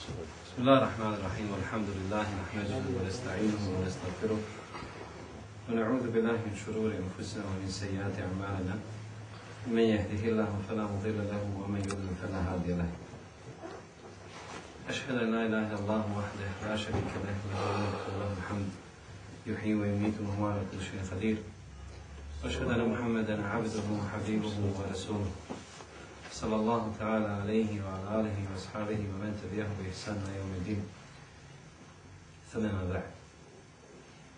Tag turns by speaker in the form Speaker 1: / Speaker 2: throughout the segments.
Speaker 1: بسم الله الرحمن الرحيم. والحمد لله نحمده ونستعينه ونستغفره ونعوذ بالله من شرور أنفسنا ومن سيئات أعمالنا. من يهده الله فلا مضل له ومن يضلل فلا هادي له. أشهد أن لا إله إلا الله وحده لا شريك له له الملك وله الحمد. يحيي ويميت وهو على كل شيء قدير. وأشهد أن محمدا عبده وحبيبه ورسوله. sallallahu ta'ala alaihi wa ala alihi wa ashabihi wa men tabijahu bi ihsan na jevme din. Thamena bra.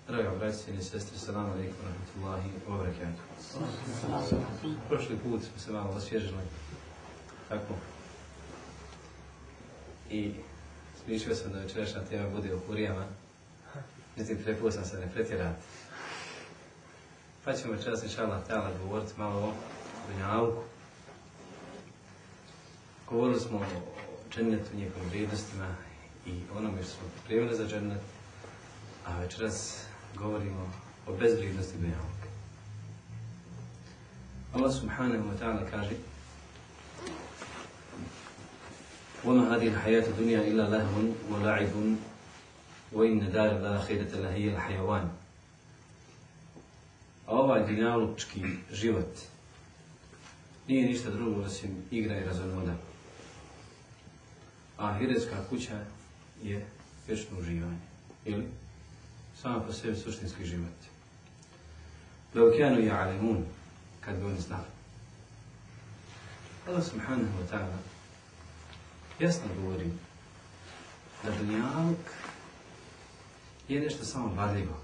Speaker 1: Draga braći i sestre, salam alaikum wa rahmatullahi wa barakatuh. Prošli put smo se malo osvježili. Tako. I smišljio sam da večerašnja tema bude u kurijama. Mislim, prepustam se ne pretjerati. Pa ćemo večeras inšallah tala govoriti malo o dunjavku Govorili smo o džennetu, njegovim vrijednostima i onome što smo pripremili za džennet, a večeras govorimo o bezvrijednosti dunjavka. Allah subhanahu wa ta'ala kaže وما هذه الحياة الدنيا إلا لهو ولعب وإن دار الآخرة لهي الحيوان A ovaj dunjalučki život nije ništa drugo osim igra i razonoda. A ahiretska kuća je vječno uživanje. Ili sama po sebi suštinski život. Leukjanu i alimun, kad bi oni znali. Allah subhanahu wa ta'ala jasno govori da dunjaluk je nešto samo varljivo.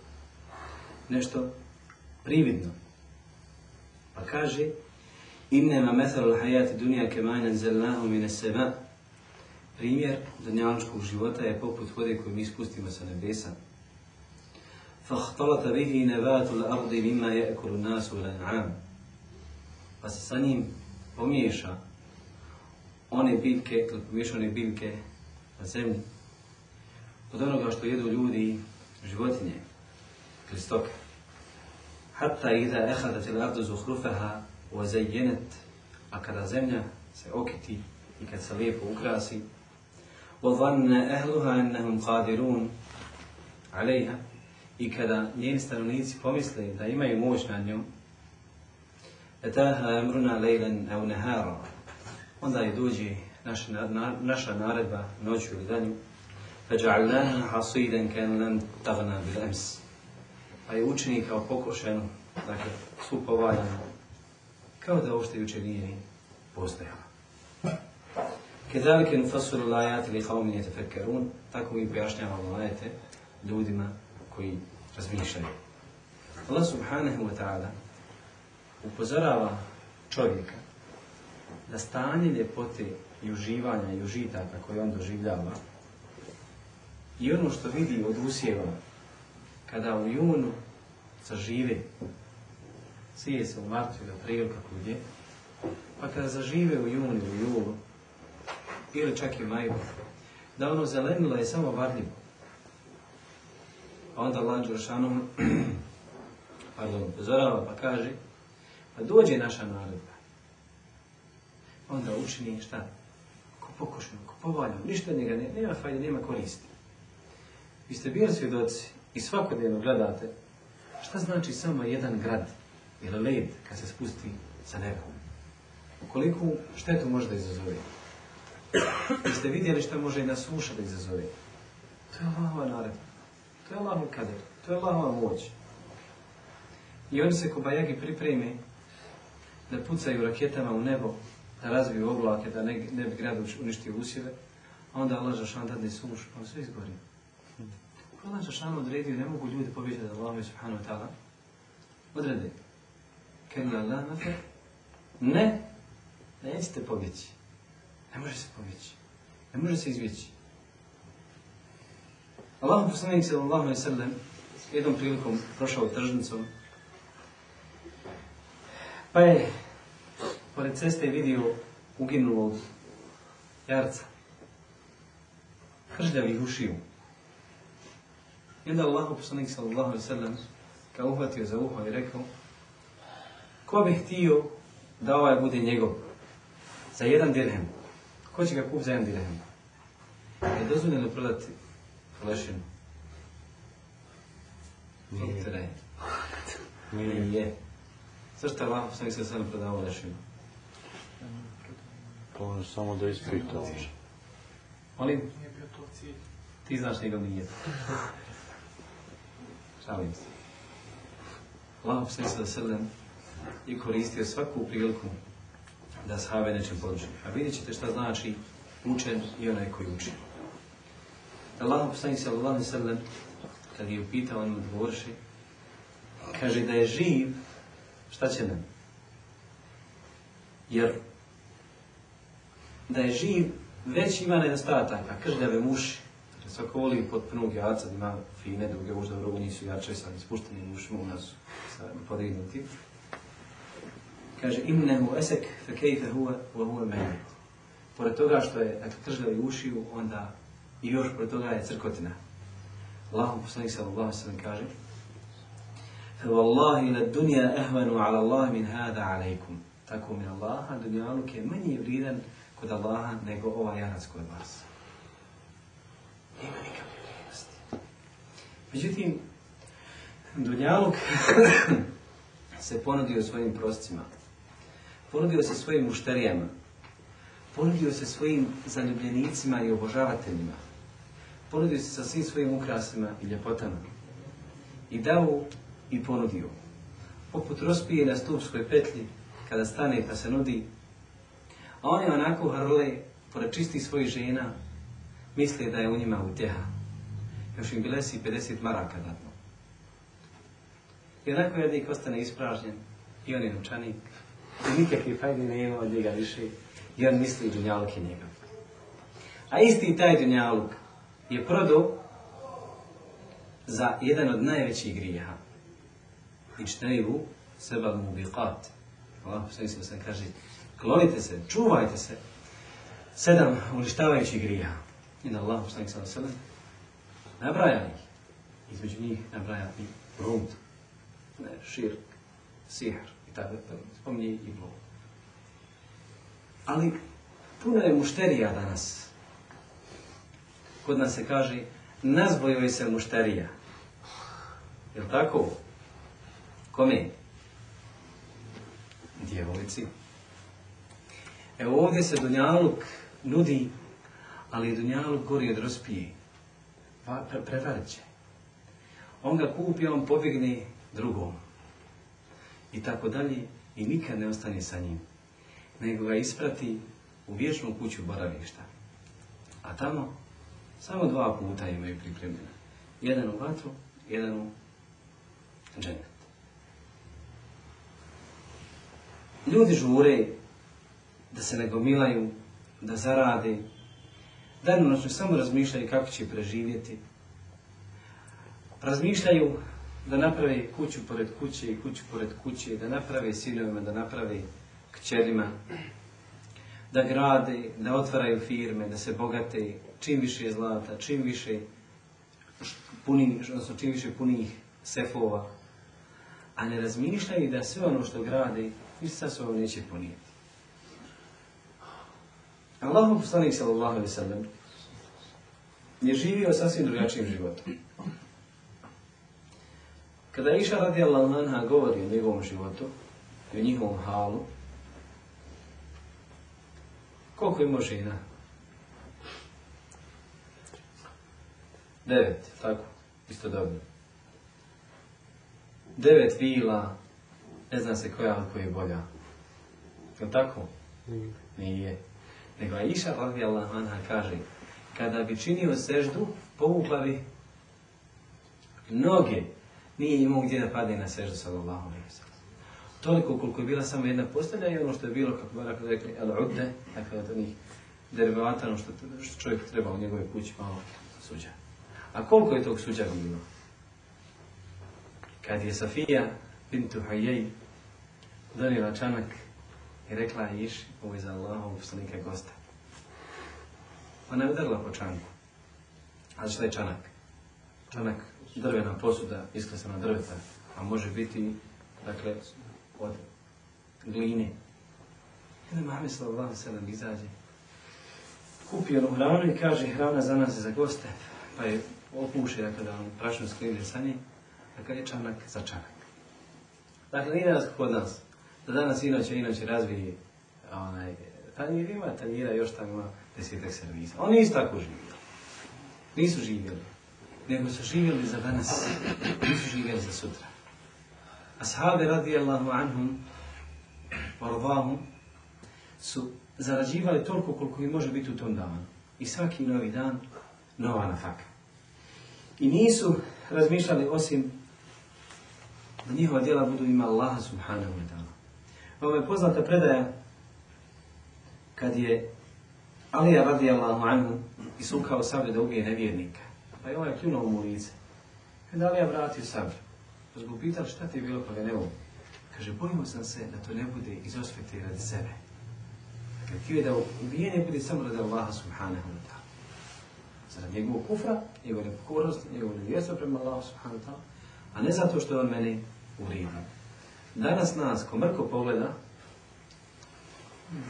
Speaker 1: Nešto prividno. Pa kaže Innema mesel hajati dunja kemajnan zelnahu mine sema. Primjer dunjalučkog života je poput vode koju mi ispustimo sa nebesa. فاختلط به نبات الأرض مما يأكل الناس والأنعام pa se sa njim pomiješa one biljke, ili pomiješane biljke na zemlji od onoga što jedu ljudi, životinje ili stoke. Hatta idha ehadat il ardu zuhrufaha wa zayyanat, a kada zemlja se okiti i kad se lijepo ukrasi, وظن أهلها أنهم قادرون عليها i kada njeni stanovnici pomisle da imaju moć nad njom, etaha emruna lejlen au nehara, onda je dođe naša, na, naša naredba noću ili danju, فَجَعَلْنَاهَا حَصِيدًا كَنْ لَمْ تَغْنَا بِالْأَمْسِ Pa je učini kao pokošenu, dakle, svu povaljenu, kao da uopšte jučer nije Kedalike nufasilu lajati li haomin tako mi pojašnjavamo lajete ljudima koji razmišljaju. Allah subhanahu wa ta'ala upozorava čovjeka da stanje ljepote i uživanja i užitaka koje on doživljava i ono što vidi od usjeva kada u junu zažive sije se u martu ili aprilu kako gdje pa kada zažive u junu ili u julu ili čak i maju, da ono zelenilo je samo varljivo. A onda Allah Đeršanom, pardon, upozorava pa kaže, pa dođe naša naredba. Onda učini šta? Ko pokošno, ko povaljno, ništa njega ne, nema fajde, nema koristi. Vi ste bili svjedoci i svakodnevno gledate šta znači samo jedan grad ili led kad se spusti sa neba. Koliko štetu može da izazove. Vi ste vidjeli šta može i na suša da izazove. To je Allahova naredba. To je Allahov kader. To je Allahova moć. I oni se ko bajagi pripreme da pucaju raketama u nebo, da razviju oblake, da ne, ne bi grad uništio usjeve, a onda Allah Žešan dadne suš, pa sve izgori. Allah Žešan odredio, ne mogu ljudi pobjeći da Allah subhanahu wa ta'ala odrede. Kalla Allah nafe, ne, nećete pobjeći. Ne može se pobjeći. Ne može se izvjeći. Allah poslanik sallallahu alaihi sallam jednom prilikom prošao tržnicom pa je pored ceste vidio uginulog jarca krždavih ušiju. I onda Allah poslanik sallallahu alaihi sallam kao uhvatio za uho i rekao ko bi htio da ovaj bude njegov za jedan dirhem Ko će ga kup za jedan dirhem? je dozvoljeno prodati lešinu?
Speaker 2: Nije.
Speaker 1: Nije. Nije. Zašto je Allah sam se sam prodavao lešinu?
Speaker 2: To on je samo da ispita.
Speaker 1: Molim? Ti znaš njegov nijet. Šalim se. Allah sam se srden i koristio svaku priliku da sahabe nečem poduči. A vidjet ćete šta znači učen i onaj koji uči. Allah poslanik sallallahu alaihi sallam kad je upitao on odgovorši, kaže da je živ, šta će nam? Jer da je živ, već ima nedostataka, krljave muši. Dakle, svako voli potpunog jaca, da ima fine, druge možda rogu nisu jače, sad ispušteni ušima u nas podignuti. Kaže, innehu esek fe kejfe huve, wa huve meni. Pored toga što je, dakle, kržljavi ušiju, onda i još pored toga je crkotina. Allahu poslanik sallallahu alejhi kaže: "Wallahi la dunya ahwanu ala Allah min hada alaykum." Tako mi Allaha dunjaluk je manje vrijedan kod Allaha nego ovaj jarac kod vas. Nema nikakve vrijednosti. Međutim, dunjaluk se ponudio svojim proscima. Ponudio se svojim mušterijama. Ponudio se svojim zaljubljenicima i obožavateljima ponudio se sa svim svojim ukrasima i ljepotama. I dao i ponudio. Poput rospije na stupskoj petlji, kada stane pa se nudi, a oni onako hrle, pored čistih svojih žena, misle da je u njima utjeha. Još im bilesi 50 maraka datno. I onako jednik ostane ispražnjen, i on je novčanik, i nikakve fajne nema od njega više, on misli dunjaluk je njega. A isti taj dunjaluk, je prodao za jedan od najvećih grijeha. I čteju seba mu biqat. Allah se kaže, klonite se, čuvajte se. Sedam uništavajućih grijeha. I da Allah poslanik se sedam nabraja ih. Između njih nabraja i ne, širk, sihr spominje i blog. Ali puno je mušterija danas kod nas se kaže, nazbojoj se mušterija. Je li tako? Kome? Djevojci. Evo ovdje se Dunjaluk nudi, ali Dunjaluk gori od rospije. Pa, pre, prevarit će. On ga kupi, on pobjegne drugom. I tako dalje. I nikad ne ostane sa njim. Nego ga isprati u vječnu kuću boravišta. A tamo samo dva puta imaju pripremljena. Jedan u vatru, jedan u džennet. Ljudi žure da se ne gomilaju, da zarade, danonočno samo razmišljaju kako će preživjeti. Razmišljaju da naprave kuću pored kuće i kuću pored kuće, da naprave sinovima, da naprave kćerima, da grade, da otvaraju firme, da se bogate, čim više zlata, čim više puni, odnosno čim više punih sefova, a ne razmišljaju da sve ono što grade, ništa sa sobom neće punijeti. Allahu poslanik sallallahu alaihi sallam je živio sasvim drugačijim životom. Kada Iša radi Allah govori o njegovom životu i o njihovom halu, koliko ima žena? Devet, tako, isto dobro. Devet vila, ne zna se koja od koje je bolja. Je tako? Nije. Nije. Nego Aisha radijallahu anha kaže, kada bi činio seždu, povukla bi noge, nije imao gdje da padne na seždu alaihi wa Toliko koliko je bila samo jedna postelja i ono što je bilo, kako bi rekli, al-udde, dakle od onih derivata, ono što, što čovjek treba u njegove kući malo suđa. A koliko je tog suđa bilo? Kad je Safija bintu Hajej donijela čanak i rekla iš, ovo je za Allahov poslanika gosta. Ona je udarila po čanku. A šta je čanak? Čanak, drvena posuda, isklesana drveta, a može biti, dakle, od gline. Jedan Mohamed sallallahu sallam izađe kupio onu hranu i kaže hrana za nas i za goste, pa je opuši, dakle da on prašno skrine sa njim, dakle je čanak za čanak. Dakle, nije danas kod nas, da danas inoće, inoće razvije onaj, tanjir ima, tanjira još tamo ima desetak servisa. Oni nisu tako živjeli. Nisu živjeli. Nego su živjeli za danas, nisu živjeli za sutra. Ashabi radijallahu anhum, varovahum, su zarađivali toliko koliko im može biti u tom danu. I svaki novi dan, nova nafaka. I nisu razmišljali osim da njihova djela budu ima Allaha subhanahu wa ta'ala. Ovo je poznata predaja kad je Alija radijallahu anhu isukao sablje da ubije nevjernika. Pa je ovaj kljunuo mu lice. Kada Alija vratio sablju, pa zbog pitali šta ti je bilo pa ga ne. Kaže, bojimo sam se da to ne bude iz osvete radi sebe. Dakle, htio je da ubijenje bude samo radi Allaha subhanahu wa ta'ala. Zarad njegovog kufra, njegove nepokornosti, njegove nevjestva prema Allahu subhanahu wa ta'ala, a ne zato što je on mene uvrijedio. Danas nas, ko mrko pogleda,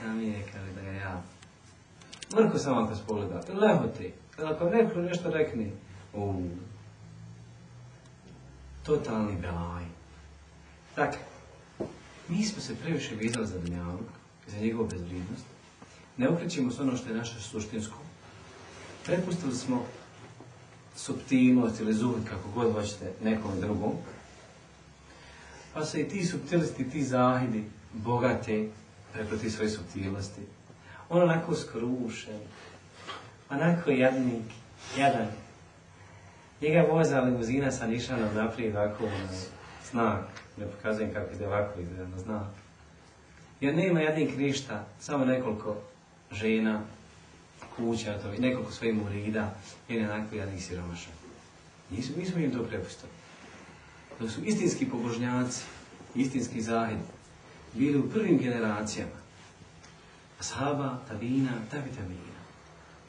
Speaker 1: da mi je, kaže, da ga ja... Mrko samo ako se pogleda, leho ti. Ako neko nešto rekne, u totalni belaj. Dakle, mi smo se previše vezali za dunjavog, za njegovu bezvrijednost. Ne okrećemo se ono što je naše suštinsko. Prepustili smo subtilnost ili zuhud, kako god hoćete, nekom drugom. Pa se i ti subtilisti, ti zahidi, bogate preko ti svoje subtilnosti. On onako skrušen, onako jadnik, jadan. Njega voza limuzina sa nišanom naprijed ovako na znak. Ne pokazujem kako ide ovako izgleda na znak. Jer nema jadnik ništa, samo nekoliko žena, kuća, to, nekoliko svojih murida, jer je onako jadnik siromašan. Nisu, mi smo im to prepustili. To su istinski pobožnjaci, istinski zahid, bili u prvim generacijama. Ashaba, tabina, tabi tabina.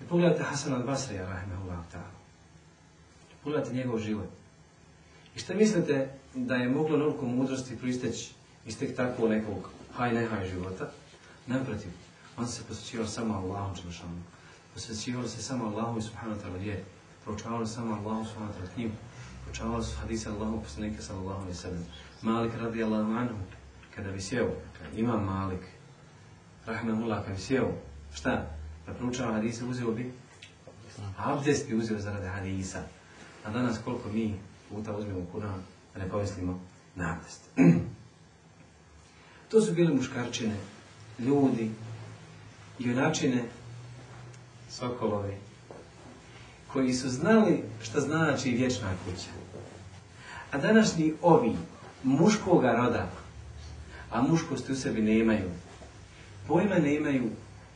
Speaker 1: I pogledajte Hasan al-Basrija, rahimahullah ta'ala. Pogledajte njegov život. I šta mislite da je moglo noliko mudrosti pristeći iz tek tako nekog haj nehaj života? Naprotiv, on se posvećivao samo Allahom Čelšanu. Posvećivao se samo Allahu i subhanahu wa ta'ala vjeri. Proučavali samo Allahu subhanahu wa ta'ala knjigu. Proučavali su hadise Allahu poslanika sallallahu alaihi sallam. Malik radi Allahu anhu, kada bi sjeo, ima Malik, rahimahullah, kada bi sjeo, šta? Da proučava hadise, uzeo bi abdest bi uzeo zaradi hadisa. A danas koliko mi puta uzmemo Kur'an, da ne pomislimo na abdest. to su bile muškarčine, ljudi, junačine, sokolovi, koji su znali šta znači vječna kuća. A današnji ovi, muškoga roda, a muškosti u sebi nemaju, pojma nemaju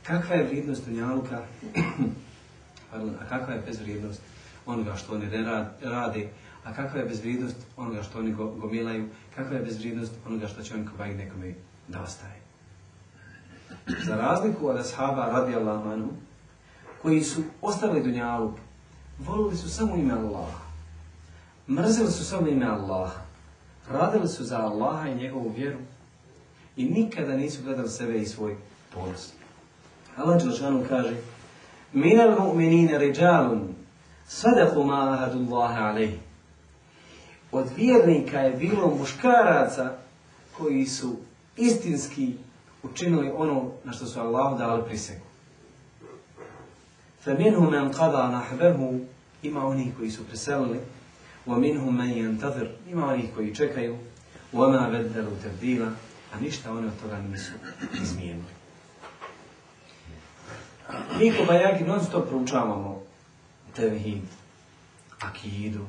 Speaker 1: kakva je vrijednost dunjaluka, a kakva je bezvrijednost onoga što oni rade, a kakva je bezvrijednost onoga što oni gomilaju, kakva je bezvrijednost onoga što će oni kobajiti nekome da ostaje. Za razliku od ashaba radijallahu anhu, koji su ostavili dunjaluk, volili su samo ime Allaha. Mrzili su samo ime Allaha. Radili su za Allaha i njegovu vjeru i nikada nisu gledali sebe i svoj ponos. Allah Đelšanu kaže Minal mu'minina riđalun sadaku ma ahadullaha alaihi. Od vjernika je bilo muškaraca koji su istinski učinili ono na što su Allahu dali prisegu. فَمِنْهُمْ مَنْ قَضَى نَحْبَهُ Ima onih koji su preselili. وَمِنْهُمْ مَنْ يَنْتَظِرْ Ima onih koji čekaju. وَمَا بَدَّلُوا تَبْدِيلًا A ništa oni od toga nisu izmijenili. Mi ko bajaki non stop proučavamo tevhid, akidu,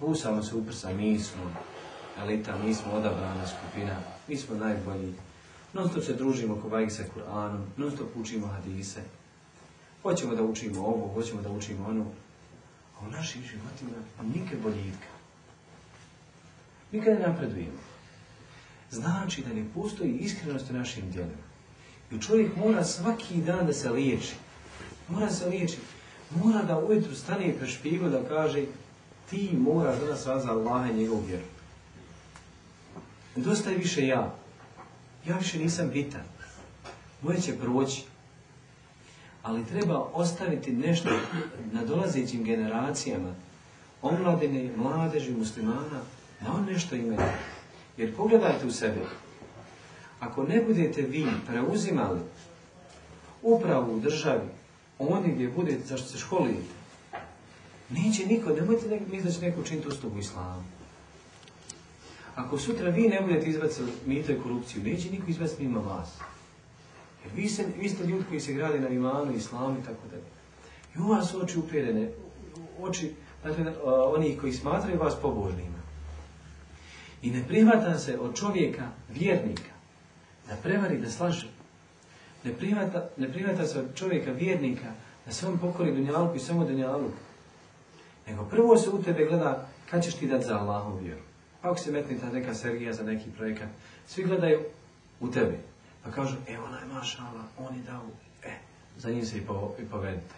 Speaker 1: busamo se uprsa, mi smo elita, mi smo odabrana skupina, mi smo najbolji. Non stop se družimo ko bajki sa Kur'anom, non stop učimo hadise. Hoćemo da učimo ovo, hoćemo da učimo ono. A u našim životima nikad boljitka. Nikad ne napredujemo. Znači da ne postoji iskrenost u našim djelima. I čovjek mora svaki dan da se liječi. Mora se liječi. Mora da ujutru stane pre špiglu da kaže ti moraš danas za Allaha i njegovu vjeru. Dosta je više ja. Ja više nisam bitan. Moje će proći. ali treba ostaviti nešto na dolazećim generacijama, omladine, mladeži, muslimana, da on nešto imaju. Jer pogledajte u sebe, ako ne budete vi preuzimali upravu u državi, oni gdje budete, zašto se školujete, neće niko, nemojte nek, misliti da će neko učiniti uslugu islamu. Ako sutra vi ne budete izbacili mito i korupciju, neće niko izbaciti mimo vas. Jer vi, se, vi ste ljudi koji se grade na imanu, islamu i tako dalje. I u vas oči upjerene, oči, dakle, oni koji smatraju vas pobožnima. I ne prihvata se od čovjeka, vjernika, da prevari, da slaže. Ne prihvata, ne prihvata se čovjeka, vjernika, da se on pokori dunjalku i samo dunjalku. Nego prvo se u tebe gleda kad ćeš ti dati za Allahom vjeru. Pa ako se metne ta neka Sergija za neki projekat, svi gledaju u tebe. Pa kažu, evo onaj mašala, on je dao, e, za njim se i, po, i povedite.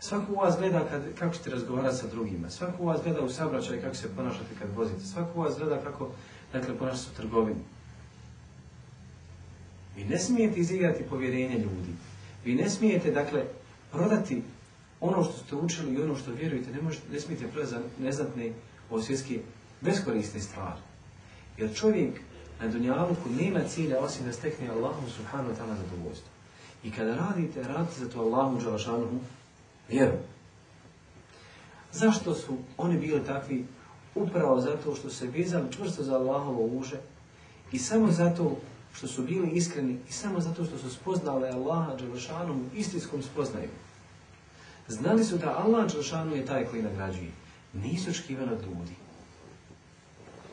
Speaker 1: Svako u vas gleda kad, kako ćete razgovarati sa drugima. Svako u vas gleda u sabraćaju kako se ponašate kad vozite. Svako u vas gleda kako, dakle, ponašate u trgovini. Vi ne smijete izigrati povjerenje ljudi. Vi ne smijete, dakle, prodati ono što ste učili i ono što vjerujete. Ne, možete, ne smijete prodati za neznatne ovo svjetske beskorisne stvari. Jer čovjek na dunjaluku nema cilja osim da stekne Allahu subhanahu wa ta'ala zadovoljstvo. I kada radite, radite za to Allahu džalašanuhu vjeru. Zašto su oni bili takvi? Upravo zato što se vezali čvrsto za Allahovo uže i samo zato što su bili iskreni i samo zato što su spoznali Allaha džalašanuhu istinskom spoznaju. Znali su da Allah džalašanuhu je taj koji nagrađuje. Nisu očekivani od ljudi.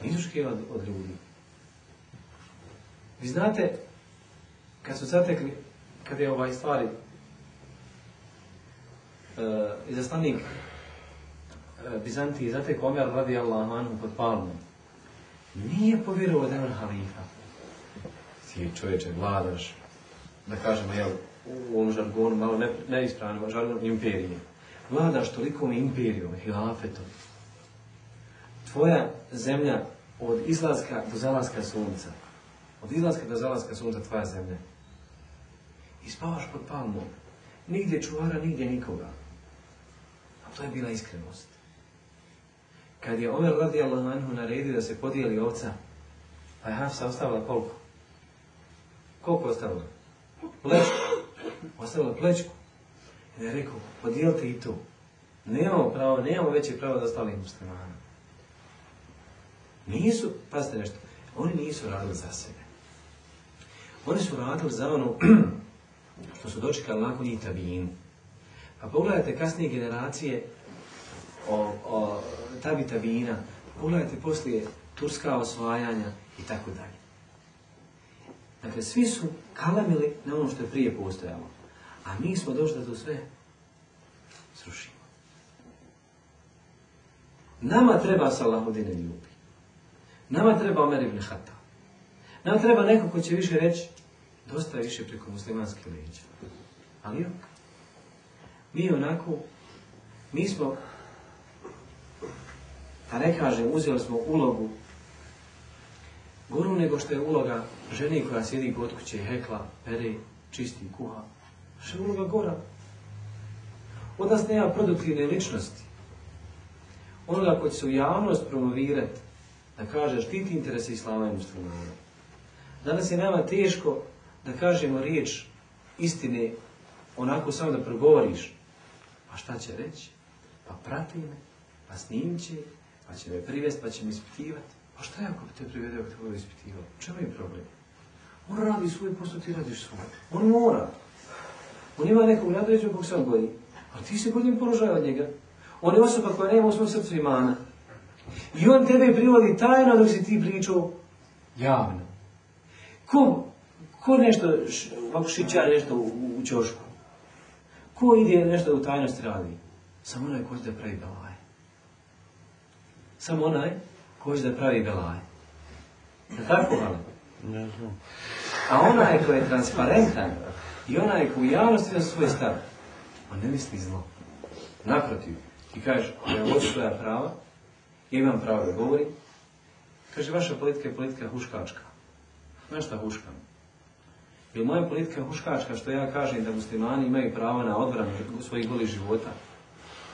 Speaker 1: Nisu očekivani od ljudi. Vi znate, kad su zatekli, kad je ovaj stvari uh, izaslanik uh, Bizantiji zatekao Omer radi Allah anhu pod palmom, nije povjerovao da je on halifa. Ti čovječe, vladaš, da kažemo, jel, u ovom žargonu, malo ne, neispravno, žargonu imperije. Vladaš tolikom imperijom, hilafetom. Tvoja zemlja od izlaska do zalaska sunca, od izlaska do zalaska sunca tvoja zemlja. I spavaš pod palmom. Nigdje čuvara, nigdje nikoga. A to je bila iskrenost. Kad je Omer radi Allah anhu naredio da se podijeli ovca, pa je Hafsa ostavila koliko? Koliko ostavila? Plečku. Ostavila plečku. I je rekao, podijelite i tu. Nemamo pravo, nemamo veće pravo da ostalih muslimana. Nisu, pazite nešto, oni nisu radili za sebe. Oni su radili za ono što su dočekali nakon njih tabijinu. Pa pogledajte kasnije generacije o, o tabi tabijina, pogledajte poslije turska osvajanja i tako dalje. Dakle, svi su kalamili na ono što je prije postojalo. A mi smo došli da to sve srušimo. Nama treba Salahudine ljubi. Nama treba Omer ibn Hatta. Nama treba neko ko će više reći, dosta više preko muslimanske leđa. Ali ok. Mi onako, mi smo, da ne kažem, uzeli smo ulogu goru nego što je uloga žene koja sjedi kod kuće i hekla, pere, čisti, kuha. Što je uloga gora? Od nas nema produktivne ličnosti. Onoga ko će se u javnost promovirati, da kaže štiti interese islama i muslimana. Danas je nama teško da kažemo riječ istine onako samo da progovoriš. Pa šta će reći? Pa prati me, pa snimit će, pa će me privesti, pa će me ispitivati. Pa šta je ako bi te privedio, ako te bude ispitivao? Čemu je problem? On radi svoj posao, ti radiš svoj. On mora. On ima nekog nadređenog kog se on. Ali ti se godin položaj od njega. On je osoba koja nema u svom srcu imana. I on tebe privodi tajno dok si ti pričao javno. Ko, ko nešto, ovako šića nešto u, u čošku? Ko ide nešto u tajnosti radi? Samo onaj ko da pravi belaj. Samo onaj ko će da pravi belaj. Je tako, ali?
Speaker 2: Ne znam.
Speaker 1: A onaj ko je transparentan i onaj ko u javnosti na svoj stav, on ne misli zlo. Naprotiv, ti kažeš, ja ovo svoja prava, ja imam pravo da govorim. Kaže, vaša politika je politika huškačka. Znaš šta huškam? Je moja politika huškačka što ja kažem da muslimani imaju pravo na odbranu svojih golih života?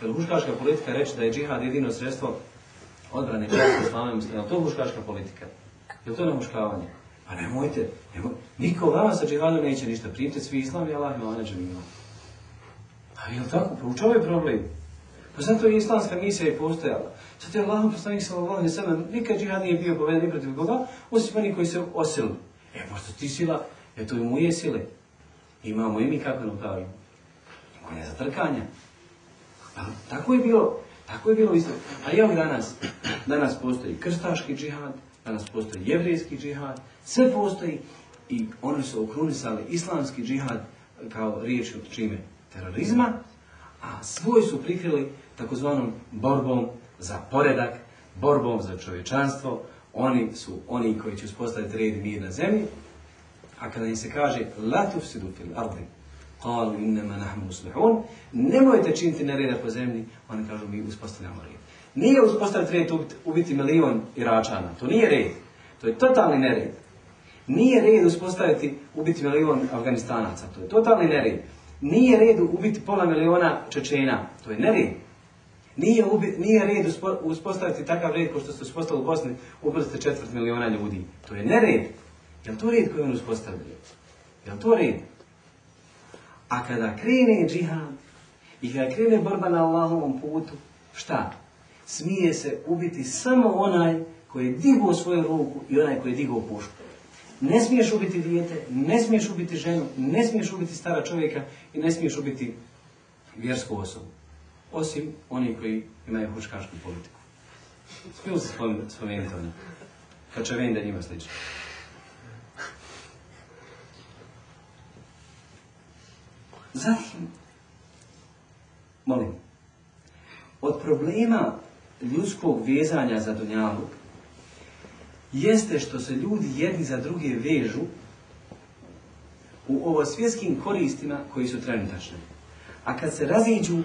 Speaker 1: Je huškačka politika reći da je džihad jedino sredstvo odbrane islama i muslima? To je huškačka politika. Je to namuškavanje? Pa nemojte, nemojte. Niko vama sa džihadom neće ništa. Primite svi islam i Allah ima ima. A je li tako? Proučavaju problem. Pa zato je islamska misija i postojala. Zato je Allah poslanik sallallahu alejhi ve nikad džihad nije bio poveden ni protiv koga, osim oni koji se osili. E, možda ti sila, e to i moje sile. Imamo i mi kako nam kažu. Ima ne zatrkanja. Pa, tako je bilo, tako je bilo isto. A evo danas, danas postoji krstaški džihad, danas postoji jevrijski džihad, sve postoji i oni su okrunisali islamski džihad kao riječ od čime? Terorizma, a svoj su prikrili takozvanom borbom za poredak, borbom za čovječanstvo, oni su oni koji će uspostaviti red i mir na zemlji, a kada im se kaže la tufsidu fil qalu innama nahnu muslihun, nemojte činiti nereda po zemlji, oni kažu mi uspostavljamo red. Nije uspostaviti red ubiti milion Iračana, to nije red, to je totalni nered. Nije red uspostaviti ubiti milion Afganistanaca, to je totalni nered. Nije red ubiti pola miliona Čečena, to je nered. Nije, nije red uspostaviti takav red kao što ste uspostavili u Bosni, ubrzite četvrt miliona ljudi. To je nered. Je to red koji on uspostavio? Je to red? A kada krene džihad i kada krene borba na Allahovom putu, šta? Smije se ubiti samo onaj koji je digao svoju ruku i onaj koji je digao pušku. Ne smiješ ubiti dijete, ne smiješ ubiti ženu, ne smiješ ubiti stara čovjeka i ne smiješ ubiti vjersku osobu. Osim oni koji imaju huškašku politiku. Smiju se spomenuti oni. Kad će da njima slično. Zatim, molim, od problema ljudskog vezanja za Dunjaluk jeste što se ljudi jedni za druge vežu u ovo svjetskim koristima koji su trenutačni. A kad se raziđu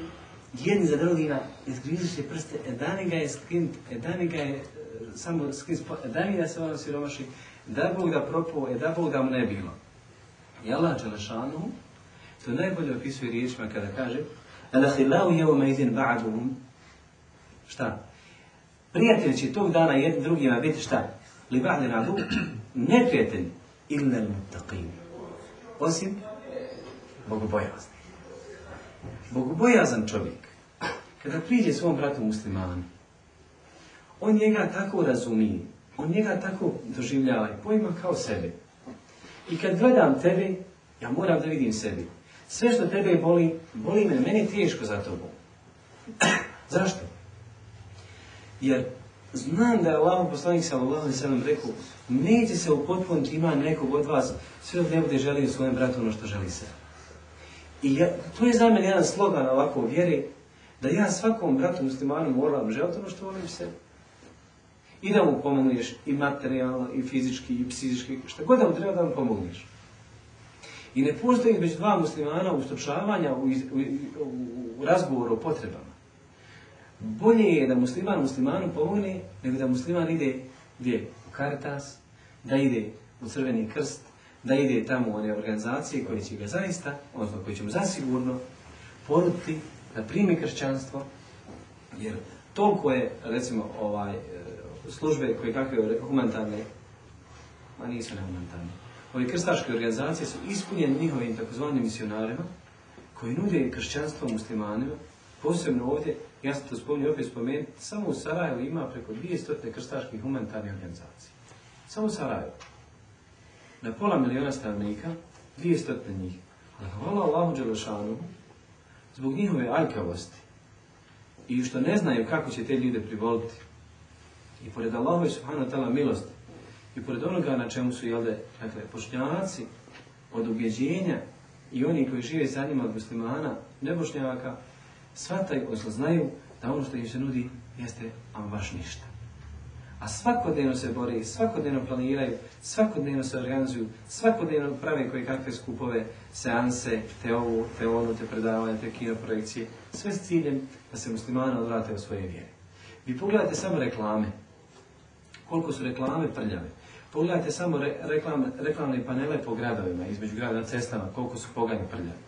Speaker 1: jedni za drugima, izgriziše prste, e da mi ga je skint, e da mi ga je e, samo skint, e da se ono siromaši, da Bog da propo, e da Bog da mu ne bilo. I Allah Đelešanu to najbolje opisuje riječima kada kaže Alahillahu jevma izin ba'duhum Šta? Prijatelji će tog dana jedni drugima biti šta? Li ba'di radu? Neprijatelji. Illa mutaqim. Osim bogobojazni. Bogobojazan čovjek, kada priđe svom bratu muslimanu, on njega tako razumije, on njega tako doživljava i pojma kao sebe. I kad gledam tebe, ja moram da vidim sebi. Sve što tebe boli, boli me, meni je teško za to Zašto? Jer znam da je Allah poslanik sallallahu alejhi sallam rekao neće se upotpuniti ima nekog od vas sve dok ne bude želio svojem bratu ono što želi se. I ja, to je za mene jedan slogan ovako vjeri da ja svakom bratu muslimanu moram želiti ono što volim se. I da mu pomogneš i materijalno, i fizički, i psihički, što god da mu treba da mu pomogneš. I ne postoji među dva muslimana ustočavanja u, u, u, razgovoru o potrebama. Bolje je da musliman muslimanu pomogne, nego da musliman ide gdje? U Caritas, da ide u Crveni krst, da ide tamo u one organizacije koje će ga zaista, odnosno koje će mu zasigurno poruti da primi kršćanstvo, jer toliko je, recimo, ovaj, službe koje kakve humanitarne, a nisu nehumanitarne, ove krstaške organizacije su ispunjene njihovim takozvanim misionarima koji nude kršćanstvo muslimanima, posebno ovdje, ja sam to spomnio opet spomenuti, samo u Sarajevu ima preko 200 krstaških humanitarnih organizacija. Samo u Sarajevu. Na pola miliona stanovnika, 200 njih. Ali hvala Allahu Đelešanu, zbog njihove aljkavosti i što ne znaju kako će te ljude privoliti. I pored Allahove subhanahu ta'ala milosti, i pored onoga na čemu su, jelde, dakle, pošnjavaci od ubjeđenja i oni koji žive za njima od muslimana, nebošnjavaka, shvataju, odnosno znaju da ono što im se nudi jeste am baš ništa. A svakodnevno se bore, svakodnevno planiraju, svakodnevno se organizuju, svakodnevno prave koje kakve skupove, seanse, te ovu, te onu, te predavanja, te kino projekcije, sve s ciljem da se muslimana odvrate u svoje vjere. Vi pogledajte samo reklame. Koliko su reklame prljave. Pogledajte samo re, reklam, reklamne panele po gradovima, između grada na cestama, koliko su pogani prljavi.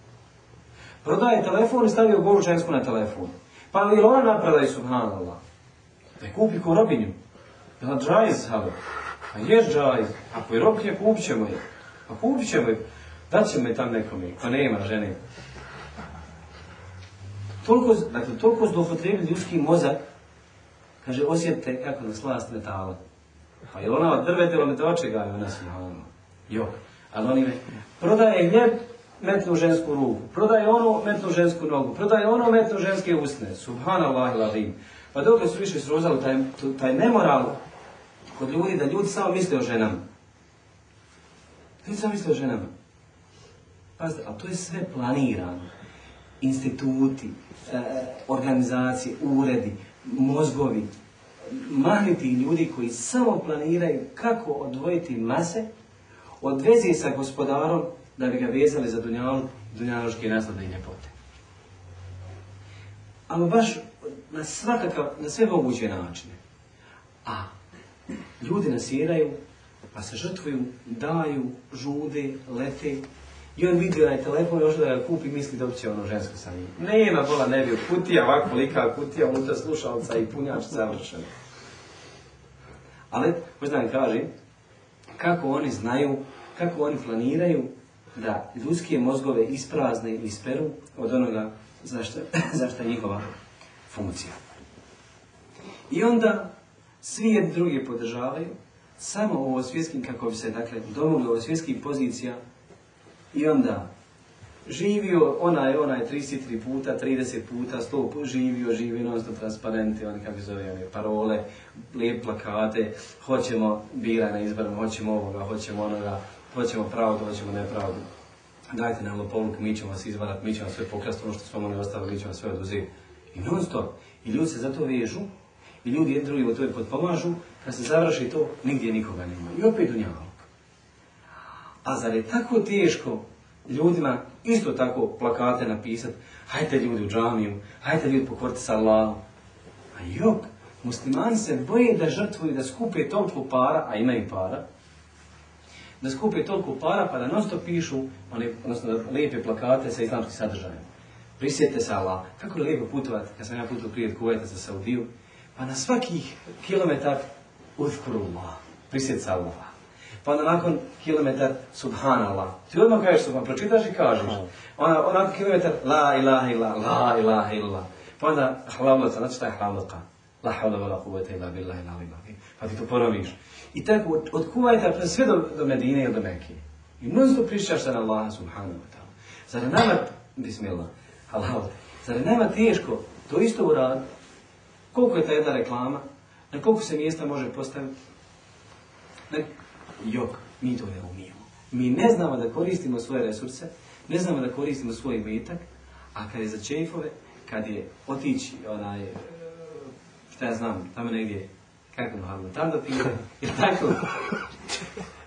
Speaker 1: Prodaje telefon i stavio golu žensku na telefon. Pa li ona napravila i subhanallah? Da je kupi ko robinju. Li džajz, halo? Pa ješ džajz. Ako je robinja, kupit ćemo je. Pa kupit ćemo je. Daćemo je tam nekome, ko nema žene. Toliko, dakle, toliko zloupotrijebili ljudski mozak, kaže, osjetite kako na slast metala. Pa je ona od drveta ili od čega je ona subhanallah? Jo. Ali oni me, prodaje hljeb, metnu žensku ruku, prodaje ono, metnu žensku nogu, prodaje ono, metnu ženske usne. Subhanallah lavim. Pa dok su više srozali taj, taj nemoral kod ljudi, da ljudi samo misle o ženama. Ljudi samo misle o ženama. Pazite, ali to je sve planirano. Instituti, e, organizacije, uredi, mozgovi, mahniti ljudi koji samo planiraju kako odvojiti mase od veze sa gospodarom da bi ga vezali za dunjaloške naslade i ljepote. Ali baš na svakakav, na sve moguće načine. A ljudi nasiraju, pa se žrtvuju, daju, žude, lete, i on vidi onaj telefon još da ga kupi misli da će ono žensko sa njim. Nema bola ne bi kutija, ovako lika kutija, unutra slušalca i punjač savršeno. Ali, možda vam kažem, kako oni znaju, kako oni planiraju da ljudske mozgove isprazne i isperu od onoga zašto, zašto je njihova funkcija. I onda svi jedni drugi podržavaju, samo ovo svjetskim, kako bi se dakle, domogli ovo svjetskih pozicija, i onda živio onaj, onaj 33 puta, 30 puta, 100 puta, živio, živio, non stop transparente, oni kako zove, one parole, lijep plakate, hoćemo bila na izborima, hoćemo ovoga, hoćemo onoga, hoćemo pravdu, hoćemo nepravdu. Dajte nam lopovluk, mi ćemo vas izvarati, mi ćemo sve pokrasti, ono što smo oni ostavili, mi ćemo sve oduzeti. I non stop. I ljudi se za to vežu, i ljudi jedni drugi u tome potpomažu, kad se završi to, nigdje nikoga nema. I opet u njalog. A zar je tako teško ljudima isto tako plakate napisati, hajte ljudi u džamiju, hajte ljudi pokoriti sa Allahom. A jok, muslimani se boje da žrtvuju, da skupe toliko para, a imaju para, da skupe toliko para pa da non pišu, one, odnosno da lijepe plakate sa islamskim sadržajem. Prisjetite se Allah, kako je lijepo putovati, kad sam ja putovao prije Kuvajta za Saudiju, pa na svakih kilometar uzkurullah, prisjetite se Allah. Pa onda nakon kilometar subhanallah. Ti odmah kažeš subhanallah, pročitaš i kažeš. Onda nakon kilometar la ilaha illa, la ilaha illa. Pa onda hlavlata, znači šta je hlavlata? La hawla wa la quwwata illa billahi la ilaha Pa ti to ponoviš. I tako od, Kuvajta pa sve do, do Medine ili do Mekije. I mnogo pričaš se na Allaha subhanahu wa ta'ala. Zar je nama, bismillah, halal, zar je nama teško to isto uraditi? Koliko je ta jedna reklama? Na koliko se mjesta može postaviti? Na jok, mi to ne umijemo. Mi ne znamo da koristimo svoje resurse, ne znamo da koristimo svoj metak, a kad je za čejfove, kad je otići, onaj, šta ja znam, tamo negdje, kako mu tam da pije, jer tako,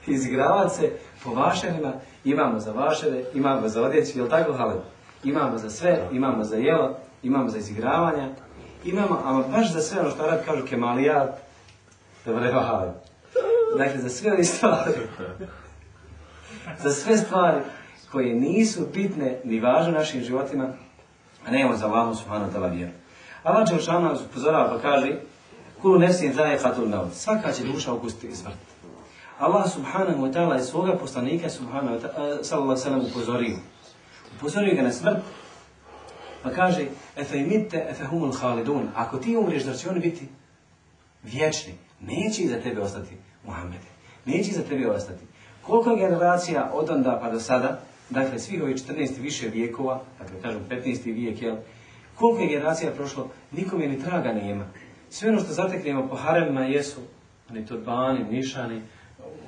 Speaker 1: izigravati se po vašerima, imamo za vašere, imamo za odjeću, jel tako Halil? Imamo za sve, imamo za jelo, imamo za izigravanja, imamo, ama baš za sve ono što rad kažu kemalijat, dobro je. Dakle, za sve ove stvari, za sve stvari koje nisu bitne ni važne našim životima, a nemamo za Allahu subhanahu ta'ala vjeru. Allah Đelšanu nas upozorava pa kaže Kulu nefsin zaje fatul naut. Svaka će duša okusiti smrt. Allah subhanahu wa ta'ala je svoga poslanika subhanahu wa ta'ala sallam upozorio. Upozorio ga na smrt pa kaže Efe imitte efe humul halidun. Ako ti umriješ, da će oni biti vječni. Neće iza tebe ostati Muhammede. Neće za tebe ostati. Koliko generacija od onda pa do sada, dakle svih ovih 14 više vijekova, dakle kažem 15. vijek, jel, koliko je generacija prošlo, nikome ni traga nema. Sve ono što zateknemo po haremima jesu oni turbani, nišani,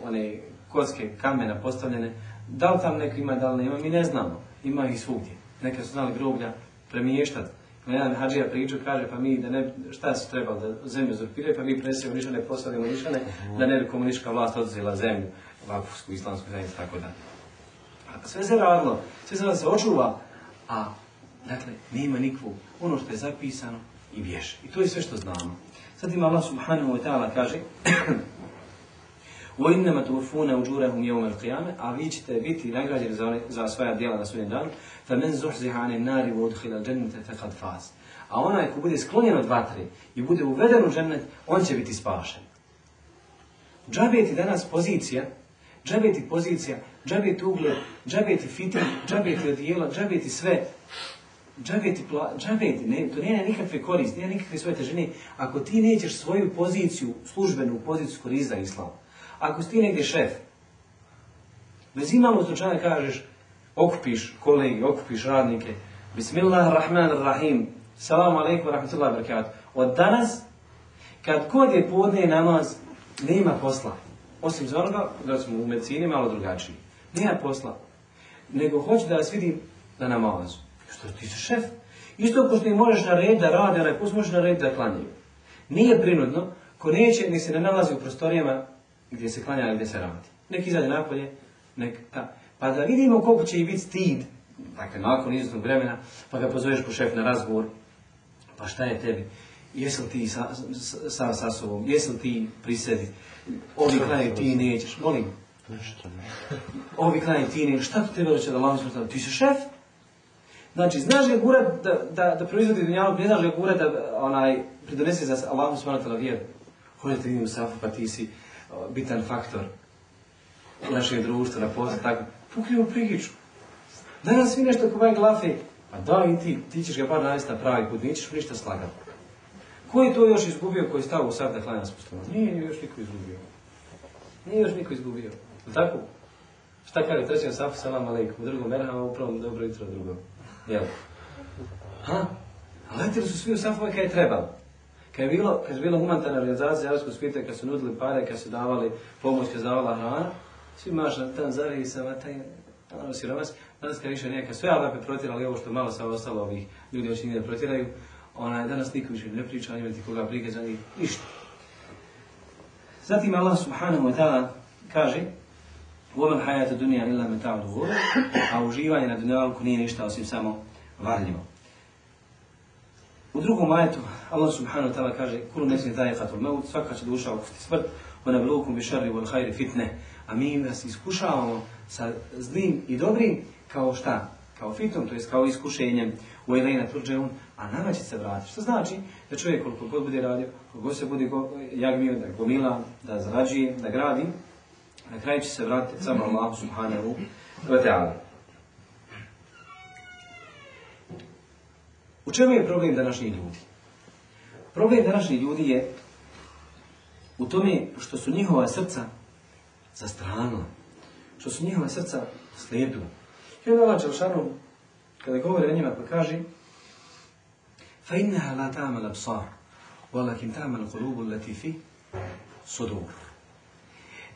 Speaker 1: one kocke kamena postavljene. Da li tam neko ima, da li nema, mi ne znamo. Ima ih svugdje. Neka su znali groblja premještati jedan hađija priču, kaže, pa mi da ne, šta su trebali, da zemlju uzurpiraju, pa mi presijemo nišane, posadimo nišane, da ne bi komunistička vlast odzela zemlju, vakufsku, islamsku zajednicu, tako da. A sve se radilo, sve se se očuva, a, dakle, nema nikvog, ono što je zapisano i vješe. I to je sve što znamo. Sad ima Allah subhanahu wa ta'ala kaže, وَإِنَّمَا تُوفُونَ أُجُورَهُمْ يَوْمَ الْقِيَامَ A vi ćete biti nagrađeni za, one, za svoja djela na sudnjem danu. فَمَنْ زُحْزِحَ عَنِ النَّارِ وَأُدْخِلَ الْجَنَّةَ فَقَدْ فَازَ A onaj ko bude sklonjen od vatre i bude uveden u džennet, on će biti spašen. Džabe ti danas pozicija, džabe ti pozicija, džabe ti ugled, džabe ti fitin, džabe ti odijela, džabe ti sve. Džabe ti, pla, džabe ti ne, to nije nikakve koristi, nije nikakve svoje težine. Ako ti nećeš svoju poziciju, službenu poziciju koristiti za islam, ako si ti negdje šef, bez imalo slučaja kažeš, okupiš kolegi, okupiš radnike, Bismillahirrahmanirrahim, salamu alaikum rahmatullahi wabarakatuh. Od danas, kad kod je podne namaz, nema posla. Osim za da smo u medicini malo drugačiji. Nema posla. Nego hoće da vas vidim na namazu. Što ti si šef? Isto ko što im možeš narediti da rade, onaj post možeš narediti da klanjaju. Nije prinudno, ko neće, ni se ne nalazi u prostorijama gdje se klanja gdje se radi. Nek izađe napolje, nek. Pa da vidimo koliko će i biti stid, dakle nakon izvjetnog vremena, pa ga pozoveš po šef na razgovor, pa šta je tebi? Jesi li ti sa, sa, sa sobom? Jesi li ti pri sebi? Ovi klanjaju, ti nećeš. Molim. Ovi klanjaju, ti nećeš. Šta ti tebe će da Allah smrta? Ti si šef? Znači, znaš ga gura da, da, da proizvodi dunjalog, ne znaš ga gura da onaj, pridonese za Allahu subhanahu wa ta'ala vjeru. Hodite vidim safu, pa ti si bitan faktor našeg društva, na poslu, tako. Pukljamo prigiču. Danas svi nešto kuvaj glafe. Pa da, i ti, ti ćeš ga bar navesti na pravi put, nećeš ništa slagati. Ko je to još izgubio koji je stao u sad da klanja s? Nije još niko izgubio. Nije još niko izgubio. Je tako? Šta u trećem safu, salam u drugom merhama, u prvom dobro jutro drugom. Jel? Ha? A letili su svi u safove kada je trebalo. Kad je bilo, kad je bilo humanitarna organizacija svijeta, kad su nudili pare, kad su davali pomoć, kad su davala hrana, svi maša tam zari sa vataj, ono siromas, danas kad više nije, kad sve Arape protirali ovo što malo sam ostalo ovih ljudi hoće nigdje protiraju, onaj, danas niko više ne priča, nije ti koga briga za njih, ništa. Zatim Allah subhanahu wa ta'ala kaže وَمَنْ حَيَاتُ دُنْيَا إِلَّا مَتَعُ الْغُرُ A uživanje na dunjalku nije ništa osim samo varljivo. U drugom ajetu Allah subhanahu wa ta'ala kaže Kulu nesni daje katul maut, svaka će duša okusti smrt, وَنَبْلُوكُمْ بِشَرِّ وَالْحَيْرِ fitne, a mi vas iskušavamo sa zlim i dobrim kao šta? Kao fitom, to jest kao iskušenjem u Elena Turđeun, a nama će se vratiti. Što znači da čovjek koliko god bude radio, koliko se bude jagmio, da gomila, da zarađuje, da gradi, na kraju će se vratiti samo Allah subhanahu wa ta'ala. U čemu je problem današnjih ljudi? Problem današnjih ljudi je u tome što su njihova srca zastranila, što su njihova srca slijepila. I onda Allah Čelšanu, kada govori o njima, pa kaže فَإِنَّهَا لَا تَعْمَلَ بْصَارُ وَلَكِنْ تَعْمَلَ قُلُوبُ الَّتِي فِي صُدُورُ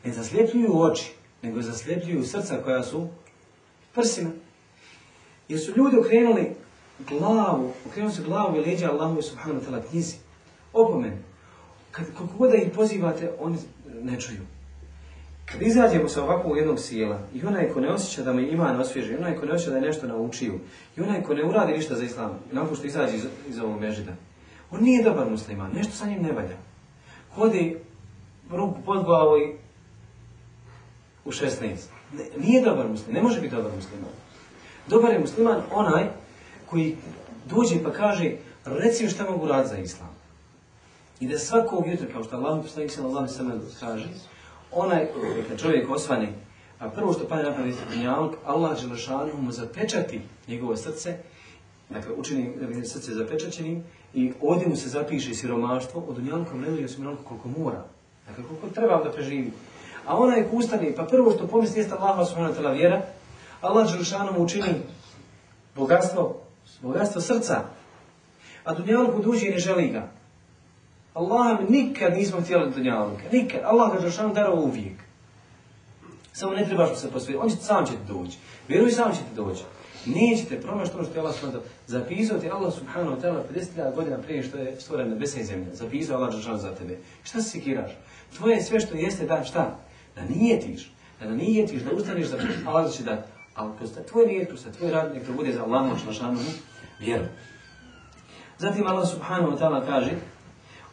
Speaker 1: Ne zaslijepljuju oči, nego zaslijepljuju srca koja su prsima. Jer su ljudi okrenuli glavu, okrenuli su glavu i leđa Allahu subhanahu wa ta'ala knjizi. Opomen. Kad, kako god da ih pozivate, oni ne čuju. Kad izađemo sa ovakvog jednog sjela i onaj ko ne osjeća da mu je iman osvježi, onaj ko ne osjeća da je nešto naučio, i onaj ko ne uradi ništa za islam, nakon što izađe iz, iz ovog mežida, on nije dobar musliman, nešto sa njim ne valja. Hodi ruku pod glavu i u 16. Ne, nije dobar musliman, ne može biti dobar musliman. Dobar je musliman onaj koji dođe pa kaže, reci šta mogu raditi za islam. I da svakog jutra, kao što Allah poslanik sallallahu alejhi ve kaže, onaj kad čovjek osvane, a prvo što padne na pamet dunjalog, Allah dželešanu mu zapečati njegovo srce, dakle učini srce zapečaćenim i ovdje mu se zapiše siromaštvo, od dunjalkom ne dođe siromaštvo koliko mora. Dakle, koliko treba da preživi. A onaj ko ustane, pa prvo što pomisli jeste Allah subhanahu vjera, Allah dželešanu mu učini bogatstvo, bogatstvo srca, a dunjalku duži ne želi ga. Allah mi nikad nismo htjeli dunjaluka. Nikad. Allah ga Đelšanu darao uvijek. Samo ne trebaš mu se posvijeti. On će sam će ti doći. Vjeruj sam će ti doći. Nećete promašiti ono što je Allah subhanahu Zapisao ti Allah subhanahu wa ta'ala 50.000 godina prije što je stvoren nebesa i zemlja. Zapisao Allah Đelšanu za tebe. Šta se sekiraš? Tvoje sve što jeste da šta? Da nijetiš. Da da nijetiš, da ustaneš za Allah će dati. Ali kroz tvoj nijet, kroz tvoj rad, nek to bude za Allah Đelšanu vjeru. Zatim Allah subhanahu wa ta'ala kaže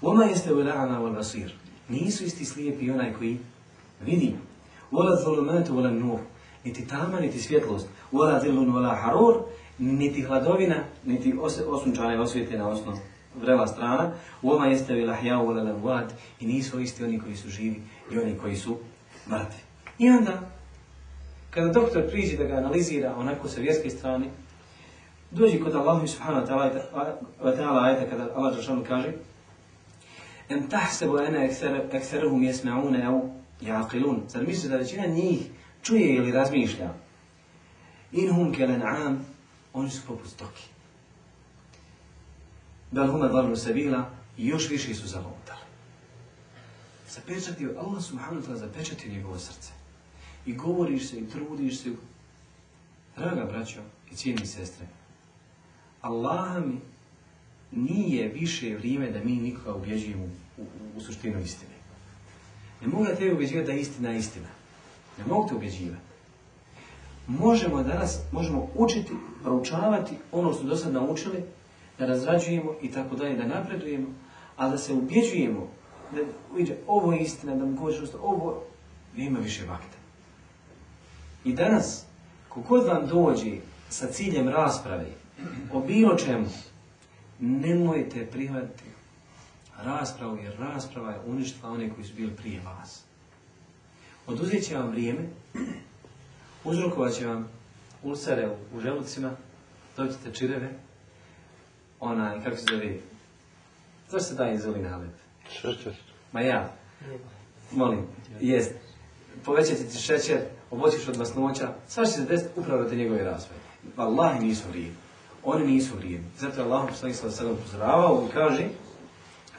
Speaker 1: Oma jeste u la'ana wal basir. Nisu isti slijepi onaj koji vidi. Vola zulumetu, vola nur. Niti tama, niti svjetlost. Vola zilun, vola harur. Niti hladovina, niti osunčana i osvjetljena osnov vrela strana. Oma jeste vi lahjau, vola vat. I nisu isti oni koji su živi i oni koji su mrtvi. I onda, kada doktor priđe da ga analizira onako sa vjerske strane, dođi kod Allahu subhanahu wa ta'ala ajta kada Allah Žešanu kaže Em tahsebu ene ekseruhum jesme'une au jaqilun. Zar misli da većina njih čuje ili razmišlja? Inhum kelen am, oni su poput stoki. Bel huma dalnu sebila i još više su zalutali. Zapečatio, Allah subhanahu wa ta'ala zapečatio njegovo srce. I govoriš se i trudiš se. Draga braćo i cijeni sestre, Allah mi nije više vrijeme da mi nikoga ubjeđujemo u, u, suštinu istine. Ne mogu da tebe ubjeđivati da je istina istina. Ne mogu te ubjeđivati. Možemo danas, možemo učiti, proučavati ono što do sad naučili, da razrađujemo i tako dalje, da napredujemo, ali da se ubjeđujemo, da uđe, ovo je istina, da mu gođe ovo, nema više vakta. I danas, kogod vam dođe sa ciljem rasprave o bilo čemu, nemojte prihvatiti raspravu, jer rasprava je uništila one koji su bili prije vas. Oduzet će vam vrijeme, uzrokovat će vam ulcere u, u želucima, dobite čireve, onaj, kako se zove, zašto se daje inzulin Halep?
Speaker 2: Šećer.
Speaker 1: Ma ja, molim, jest, povećati ti šećer, oboćiš od masnoća, sva će se desiti upravo te njegove rasprave. Wallahi nisu vrijedni. Oni nisu vrijedni. Zato je Allah poslanik sada upozoravao i kaže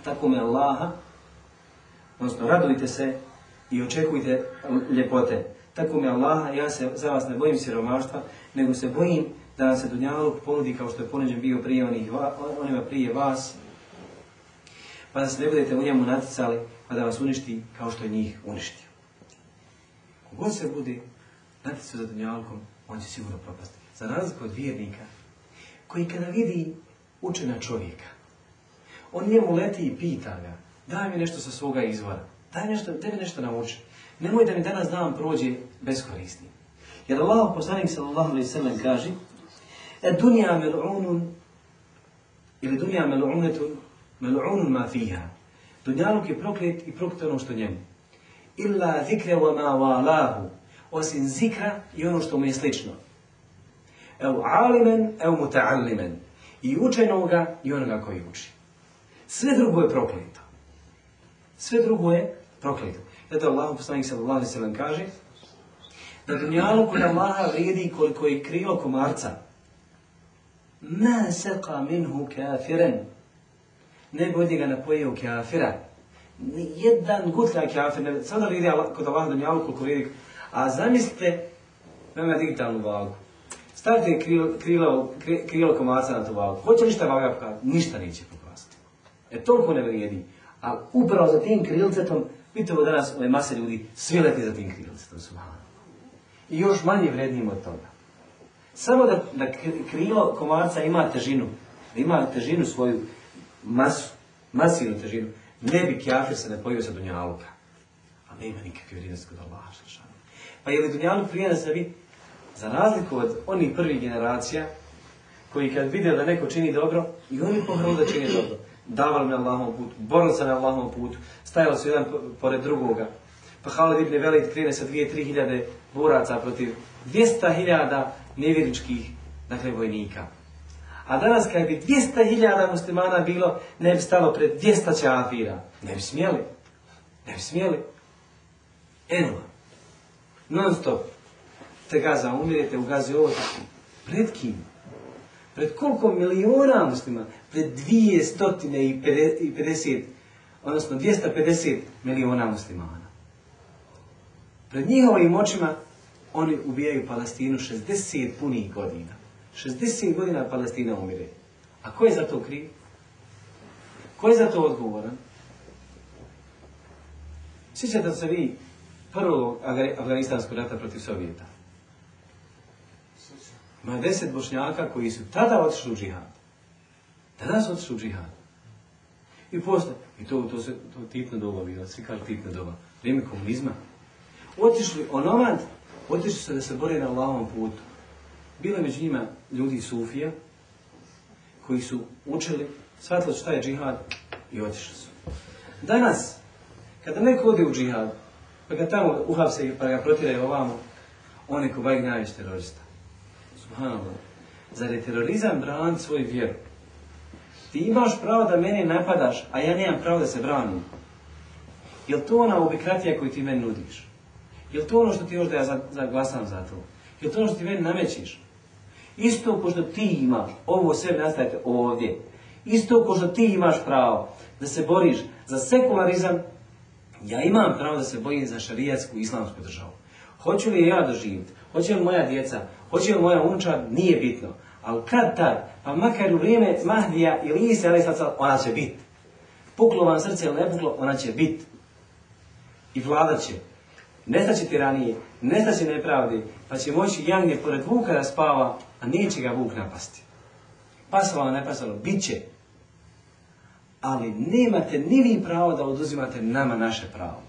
Speaker 1: tako me Allaha, odnosno radujte se i očekujte ljepote. Tako mi Allaha, ja se za vas ne bojim siromaštva, nego se bojim da vam se dunjalog ponudi kao što je ponuđen bio prije onih, onima prije vas, pa da se ne budete u njemu naticali, pa da vas uništi kao što je njih uništio. Kogod se bude naticao za dunjalkom, on će sigurno propasti. Za razliku od vjernika, koji kada vidi učena čovjeka, on njemu leti i pita ga, daj mi nešto sa svoga izvora, daj nešto, tebi nešto nauči. Nemoj da mi danas dan prođe beskorisni. Jer Allah poslanik sallallahu alaihi sallam kaže, e dunja mel'unun, ili dunja mel'unetun, mel'unun ma fiha. Dunjaluk je proklet i proklet ono što njemu. Illa zikre wa ma walahu, osim zikra i ono što mu je slično. Evo alimen, evo muta'allimen. I učenoga i onoga koji uči. Sve drugo je prokleto. Sve drugo je prokleto. Zato Allah poslanik sallallahu alaihi sallam kaže da dunjalu kod Allaha vrijedi koliko je krilo komarca. Ma seqa minhu kafiren. Ne bodi ga napojio kafira. Jedan gutlja kafir. Ne, sada vrijedi kod Allaha dunjalu koliko vrijedi. A zamislite, nema digitalnu vagu. Stavite krilo, krilo, krilo komarca na tu vagu. Hoće ništa vaga pokazati? Ništa neće pokazati. E toliko ne vrijedi. A upravo za tim krilcetom, vidite danas ove mase ljudi, svi leti za tim krilcetom, subhano. I još manje vrednijim od toga. Samo da, da krilo komarca ima težinu, da ima težinu svoju masu, masivnu težinu, ne bi kjafir se ne pojio sa dunjaluka. A nema nikakve vrijednosti kod Allaha. Pa je li dunjaluk prije sebi, za razliku od onih prvih generacija, koji kad vide da neko čini dobro, i oni pohranu da čini dobro davali na Allahovom putu, borili se na Allahovom putu, stajali su jedan pored drugoga. Pa Halid ibn Velid krene sa dvije, tri hiljade boraca protiv 200 hiljada nevjeričkih, dakle, vojnika. A danas kad bi 200 hiljada muslimana bilo, ne bi stalo pred 200 čafira. Ne bi smjeli. Ne bi smjeli. Eno. Non stop. Te gaza, umirete u gazi ovo tako. Pred kim? Pred koliko miliona muslima? Pred 250, odnosno 250 miliona muslimana. Pred njihovim očima oni ubijaju Palestinu 60 punih godina. 60 godina Palestina umire. A ko je za to kriv? Ko je za to odgovoran? Sjećate se vi prvog Afganistanskog rata protiv Sovjeta? Ima deset bošnjaka koji su tada otišli u džihad. Tada su otišli u džihad. I posle, i to, to se to tipno doba bilo, svi kažu tipno doba, vrijeme komunizma. otišli onomad, otišli su da se bore na Allahovom putu. Bilo je među njima ljudi Sufija, koji su učili, shvatili šta je džihad i otišli su. Danas, kada neko ode u džihad, pa ga tamo uhapse pa ga protiraju ovamo, on je ko bajeg najviše terorista. Subhanallah. Zar je terorizam bran svoj vjeru? Ti imaš pravo da mene napadaš, a ja nemam pravo da se branim. Jel to ona ubikratija koju ti meni nudiš? Jel to ono što ti još da ja zaglasam za to? Jel to ono što ti meni namećiš? Isto ko što ti imaš, ovo sve nastavite ovdje, isto ko što ti imaš pravo da se boriš za sekularizam, ja imam pravo da se bojim za šarijatsku islamsku državu. Hoću li ja doživjeti? Hoće li moja djeca? Hoće li moja unča? Nije bitno. Ali kad tad, pa makar u vrijeme Mahdija ili Isa, ona će biti. Puklo vam srce ili ne puklo, ona će biti. I vladat će. Nestaće tiranije, nestaće nepravdi, pa će moći Jange pored Vuka da spava, a neće ga Vuk napasti. Pasalo, ne pasalo, bit će. Ali nemate ni vi pravo da oduzimate nama naše pravo.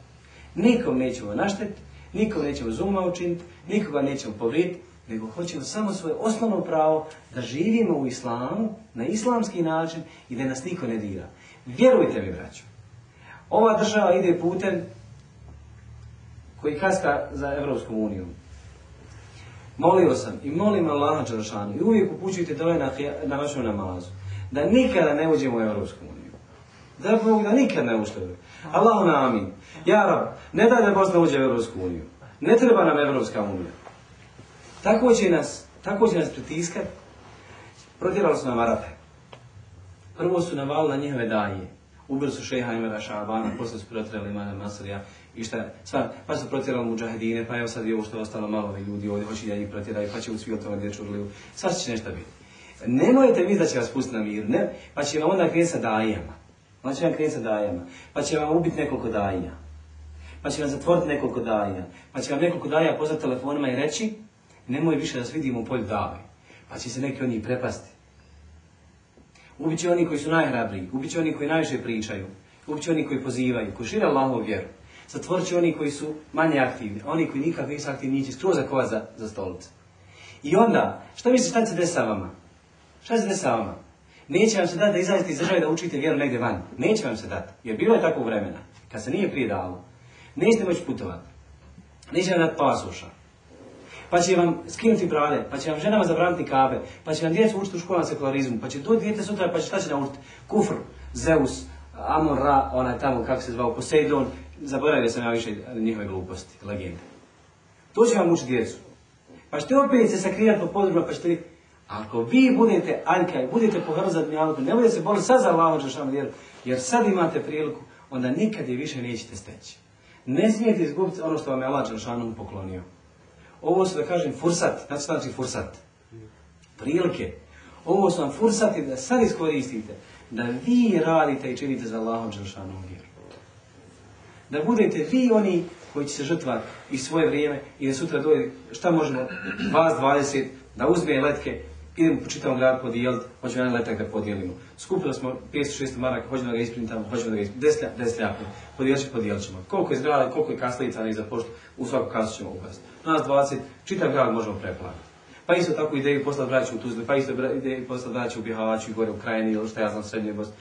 Speaker 1: Nikom nećemo naštetiti, nikom nećemo zuma učiniti, nikoga nećemo povrijediti, nego hoćemo samo svoje osnovno pravo da živimo u islamu na islamski način i da nas niko ne dira. Vjerujte mi, braćo, ova država ide putem koji kaska za Evropsku uniju. Molio sam i molim Allaha Đelšanu i uvijek upućujte dole na, na vašu namazu da nikada ne uđemo u Evropsku uniju. Da Bog da nikada ne uštede. Allahu na amin. Ja ne daj da Bosna uđe u Evropsku uniju. Ne treba nam Evropska unija. Tako će nas, tako će nas pritiskat. Protjerali su nam Arape. Prvo su navali na njihove daje. Ubili su šeha Imera Šabana, posle su protjerali Imana Masrija i šta, sva, pa su protjerali muđahedine, pa evo sad i ovo što je ostalo malo ljudi ovdje, hoće da ih protjeraju, pa će u svi tome dječu urliju. Sad će nešto biti. Nemojte vi da će vas pustiti na mir, ne, pa će vam onda krenuti sa dajama. Onda će vam krenuti sa dajama. Pa će vam ubiti nekoliko dajija. Pa će vam zatvoriti nekoliko dajija. Pa će vam nekoliko dajija pozvati telefonima i reći, nemoj više da se vidimo u polju dave. Pa će se neki od njih prepasti. Ubit će oni koji su najhrabriji, ubit će oni koji najviše pričaju, ubit će oni koji pozivaju, koji šire Allahovu vjeru. Zatvorit će oni koji su manje aktivni, oni koji nikad nisu aktivni, nići skroz za kova za, stolice. I onda, šta misliš šta se desa vama? Šta se desa vama? Neće vam se dati da izađete iz države da učite vjeru negdje van. Neće vam se dati. Jer bilo je takvog vremena, kad se nije prije dalo. Nećete moći putovati. Neće vam dati pasoša. Pa će vam skinuti brade, pa će vam ženama zabraniti kabe, pa će vam djecu učiti u školama sekularizmu, pa će do dijete sutra, pa će šta će naučiti? Kufr, Zeus, Amon Ra, onaj tamo, kako se zvao, Poseidon, zaboravio sam ja više njihove gluposti, legende. To će vam učiti djecu. Pa ćete opet se sakrijati po području, pa ćete ako vi budete aljka i budete po za dnjaluku, ne budete se boliti sad za Allahom vjeru, jer sad imate priliku, onda nikad je više nećete steći. Ne smijete izgubiti ono što vam je Allah Žešanu poklonio. Ovo su, da kažem, fursat, znači znači fursat. Prilike. Ovo su vam fursati da sad iskoristite, da vi radite i činite za Allahom Žešanu vjeru. Da budete vi oni koji će se žrtvati i svoje vrijeme i da sutra dođe, šta možemo, vas 20, da uzme letke, idemo po čitavom gradu podijeliti, hoćemo jedan letak da podijelimo. Skupili smo 500-600 maraka, hoćemo da ga isprintamo, hoćemo da ga isprintamo, deslja, deslja, podijelit ćemo, podijelit ćemo. Koliko je zgrada, koliko je kaslica ne za poštu, u svaku kasu ćemo upasti. Nas 20, čitav grad možemo preplaviti. Pa isto tako ideju poslati braću u Tuzli, pa isto ideju poslati braću u Bihavaču i gore u Krajini ili šta ja znam srednje Bosni.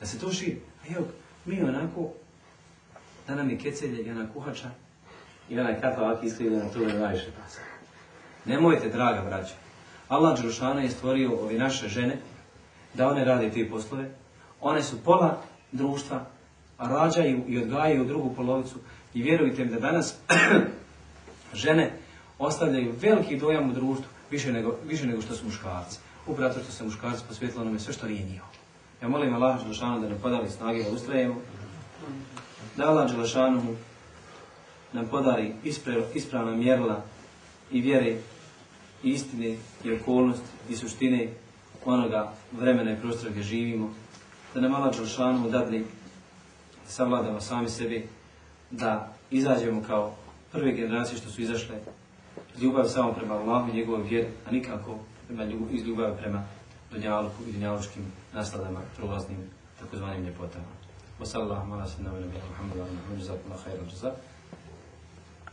Speaker 1: Da se to širi. A evo, mi onako, da nam je kecelje i ona kuhača i onaj kafa ovako iskrivljena, to je najviše pasa. Nemojte, draga braća. Allah Đerušana je stvorio ove naše žene da one rade te poslove. One su pola društva, a rađaju i odgajaju drugu polovicu. I vjerujte mi da danas žene ostavljaju veliki dojam u društvu više nego, više nego što su muškarci. Upravo što se muškarci posvjetilo nam sve što nije. Ja molim Allah Đelešanu da nam podari snage da ustrajemo, da Allah Đelešanu nam podari ispravna mjerila i vjere i istine i okolnosti i suštine onoga vremena i prostora gdje živimo, da nam Allah Đelešanu dadne da savladamo sami sebi, da izađemo kao prve generacije što su izašle iz ljubavi samo prema Allahu i njegovoj vjeri, a nikako prema ljubav, iz ljubavi prema dunjaluku i dunjalučkim nasladama, prolaznim, takozvanim ljepotama. Wa sallallahu ala sallam, wa wa sallam, wa